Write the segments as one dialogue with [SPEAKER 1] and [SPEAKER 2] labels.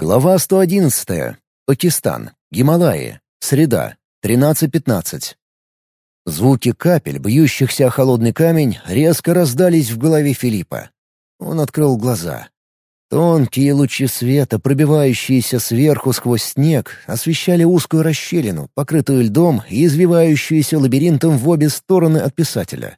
[SPEAKER 1] Глава 111. Пакистан. Гималаи. Среда. 13.15. Звуки капель, бьющихся о холодный камень, резко раздались в голове Филиппа. Он открыл глаза. Тонкие лучи света, пробивающиеся сверху сквозь снег, освещали узкую расщелину, покрытую льдом и извивающуюся лабиринтом в обе стороны от писателя.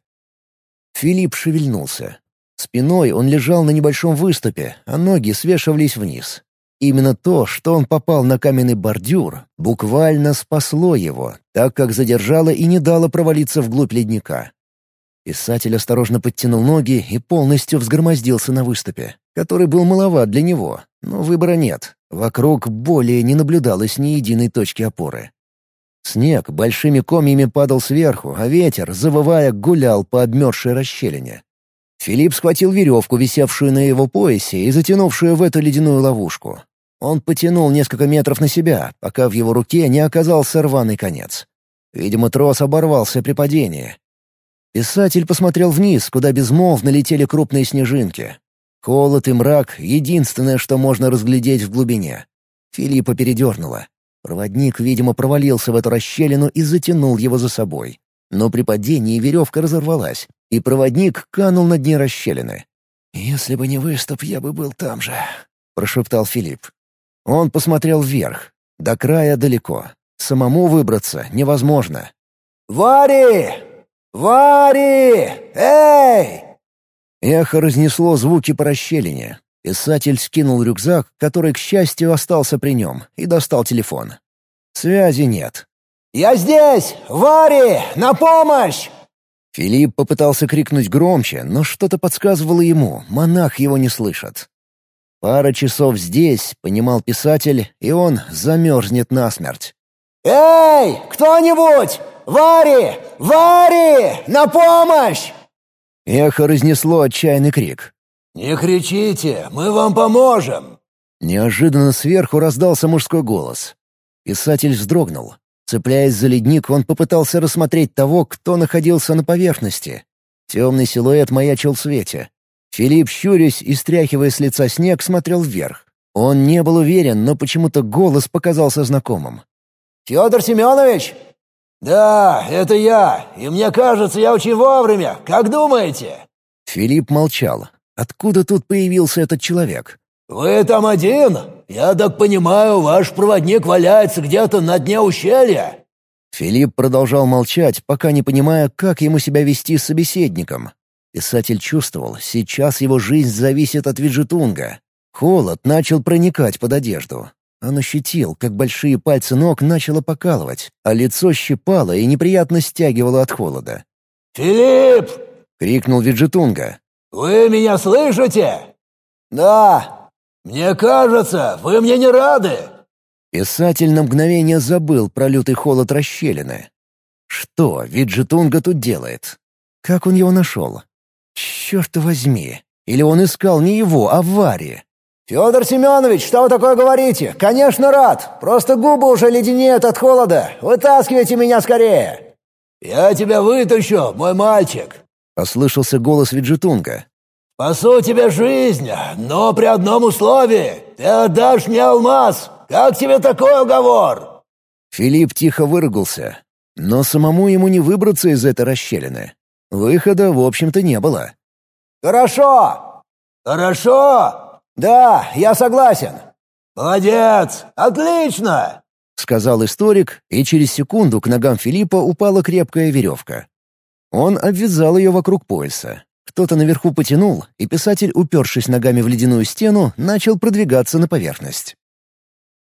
[SPEAKER 1] Филипп шевельнулся. Спиной он лежал на небольшом выступе, а ноги свешивались вниз. Именно то, что он попал на каменный бордюр, буквально спасло его, так как задержало и не дало провалиться вглубь ледника. Писатель осторожно подтянул ноги и полностью взгромоздился на выступе, который был маловат для него, но выбора нет. Вокруг более не наблюдалось ни единой точки опоры. Снег большими комьями падал сверху, а ветер, завывая, гулял по обмерзшей расщелине. Филипп схватил веревку, висевшую на его поясе и затянувшую в эту ледяную ловушку. Он потянул несколько метров на себя, пока в его руке не оказался рваный конец. Видимо, трос оборвался при падении. Писатель посмотрел вниз, куда безмолвно летели крупные снежинки. Холод и мрак — единственное, что можно разглядеть в глубине. Филиппа передернуло. Проводник, видимо, провалился в эту расщелину и затянул его за собой. Но при падении веревка разорвалась, и проводник канул на дне расщелины. «Если бы не выступ, я бы был там же», — прошептал Филипп. Он посмотрел вверх. До края далеко. Самому выбраться невозможно.
[SPEAKER 2] «Вари! Вари! Эй!»
[SPEAKER 1] Эхо разнесло звуки по расщелине. Писатель скинул рюкзак, который, к счастью, остался при нем, и достал телефон. Связи нет.
[SPEAKER 2] «Я здесь! Вари! На помощь!»
[SPEAKER 1] Филипп попытался крикнуть громче, но что-то подсказывало ему, монах его не слышит. Пара часов здесь, понимал писатель, и он замерзнет насмерть.
[SPEAKER 2] «Эй, кто-нибудь! Вари! Вари! На помощь!»
[SPEAKER 1] Эхо разнесло отчаянный крик.
[SPEAKER 2] «Не кричите, мы вам поможем!»
[SPEAKER 1] Неожиданно сверху раздался мужской голос. Писатель вздрогнул. Цепляясь за ледник, он попытался рассмотреть того, кто находился на поверхности. Темный силуэт маячил в свете. Филипп, щурясь и стряхивая с лица снег, смотрел вверх. Он не был уверен, но почему-то голос показался знакомым.
[SPEAKER 2] «Федор Семенович?» «Да, это я, и мне кажется, я очень вовремя. Как думаете?»
[SPEAKER 1] Филипп молчал. Откуда тут появился этот человек?
[SPEAKER 2] «Вы там один? Я так понимаю, ваш проводник валяется где-то на дне ущелья?»
[SPEAKER 1] Филипп продолжал молчать, пока не понимая, как ему себя вести с собеседником. Писатель чувствовал, сейчас его жизнь зависит от Виджетунга. Холод начал проникать под одежду. Он ощутил, как большие пальцы ног начало покалывать, а лицо щипало и неприятно стягивало от холода.
[SPEAKER 2] «Филипп!»
[SPEAKER 1] — крикнул Виджетунга.
[SPEAKER 2] «Вы меня слышите?» «Да. Мне кажется, вы мне не рады».
[SPEAKER 1] Писатель на мгновение забыл про лютый холод расщелины. Что Виджетунга тут делает? Как он его нашел? Черт возьми! Или он искал не его, а Вари?
[SPEAKER 2] «Федор Семенович, что вы такое говорите? Конечно, рад! Просто губы уже леденеют от холода! Вытаскивайте меня скорее!» «Я тебя вытащу, мой мальчик!»
[SPEAKER 1] — послышался голос Виджетунга.
[SPEAKER 2] «Спасу тебе жизнь, но при одном условии. Ты отдашь мне алмаз. Как тебе такой уговор?»
[SPEAKER 1] Филипп тихо выругался. Но самому ему не выбраться из этой расщелины. Выхода, в общем-то, не было.
[SPEAKER 2] «Хорошо! Хорошо! Да, я согласен! Молодец! Отлично!»
[SPEAKER 1] — сказал историк, и через секунду к ногам Филиппа упала крепкая веревка. Он обвязал ее вокруг пояса. Кто-то наверху потянул, и писатель, упершись ногами в ледяную стену, начал продвигаться на поверхность.